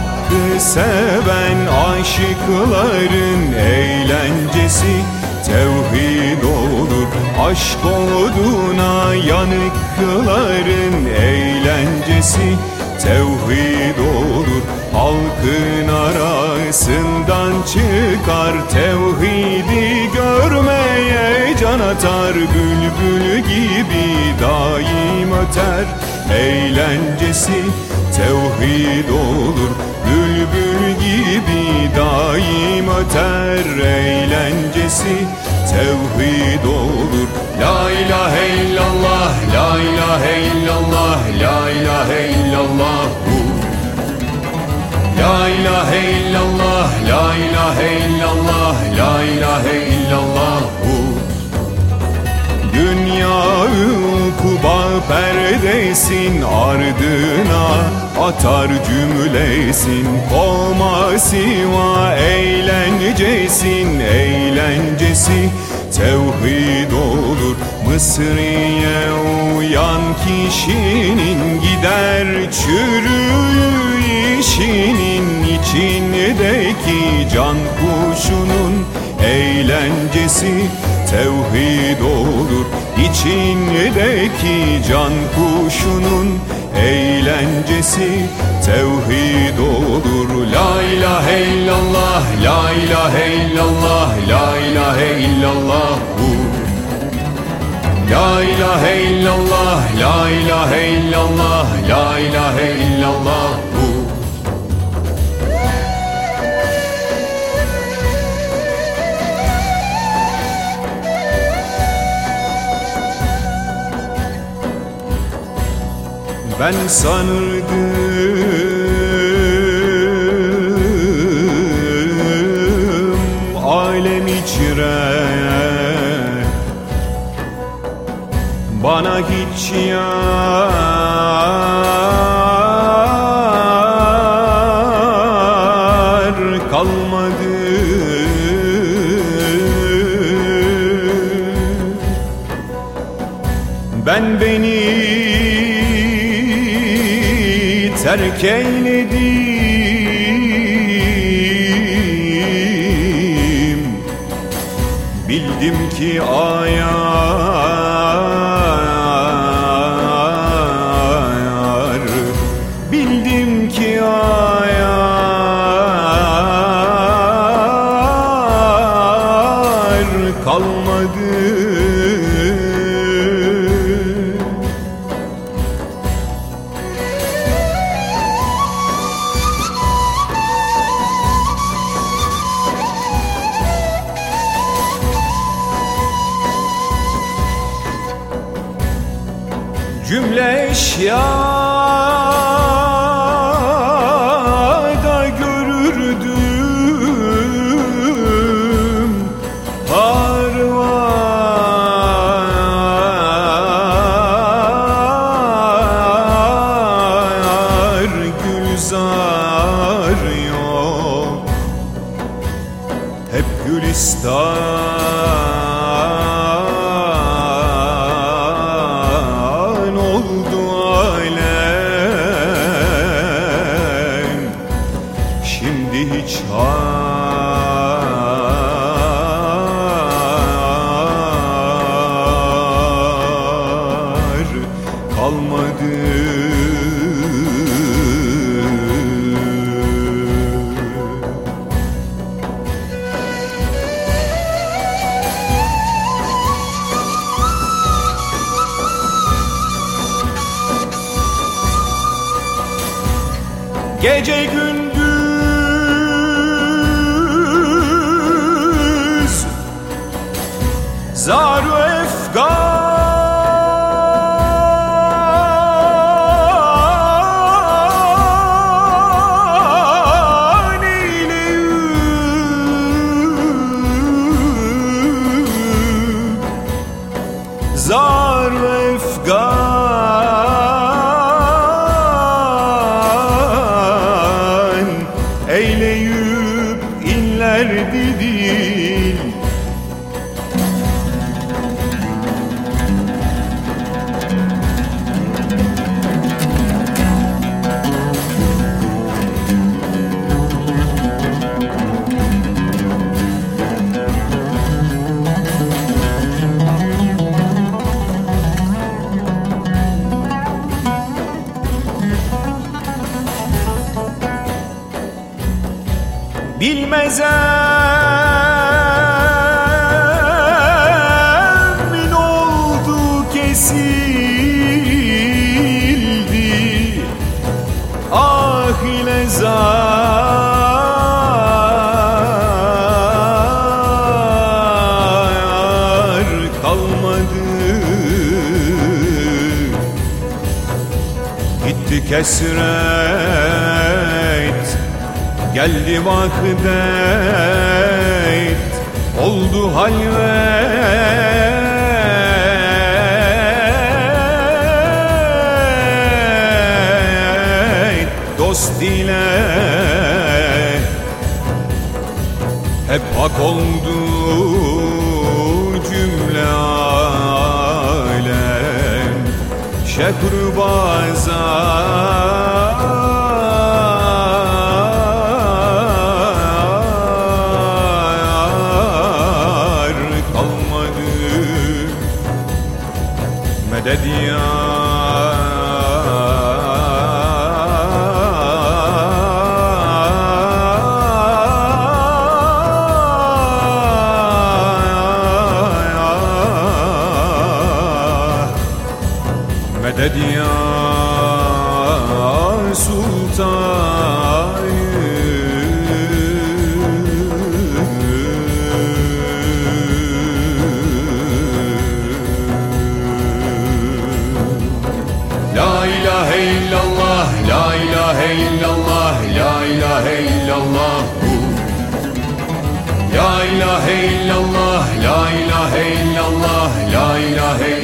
Hakkı seven aşıkların eğlencesi Tevhid olur aşk oduna yanıkların eğlencesi Tevhid olur. Halkın arasından çıkar Tevhidi görmeye can atar Bülbül gibi daim öter Eğlencesi tevhid olur Bülbül gibi daim öter Eğlencesi. Tevhid olur. La ilahe illallah, la ilahe illallah, la ilahe illallah La ilahe illallah, la ilahe illallah, la ilahe illallah Dünya perdesin ardına atar cümlesin Koma siva eğlencesin eğlencesi. Tevhid olur Mısriye uyan kişinin gider çürüyü işinin içindeki can kuşunun eğlencesi tevhid olur. İçindeki can kuşunun eğlencesi tevhid olur. La ilahe illallah, la ilahe illallah, la ilahe illallah La ilahe illallah, la ilahe illallah, la ilahe illallah Ben sanırdım alem içre Bana hiç yar kalmadı. Ben beni terk eyledim. Bildim ki ayar Cümle eşyada Gece gündüz Eyleyip inlerdi dil Bilmezem ne oldu kesildi. Ah ile zar kalmadı. Gitti kesret Geldi vahdet Oldu halvet. Dost ile hep hak oldu cümle alem. Şehr Meded ya uh, ilahe illallah La ilahe illallah, la ilahe illallah, la ilahe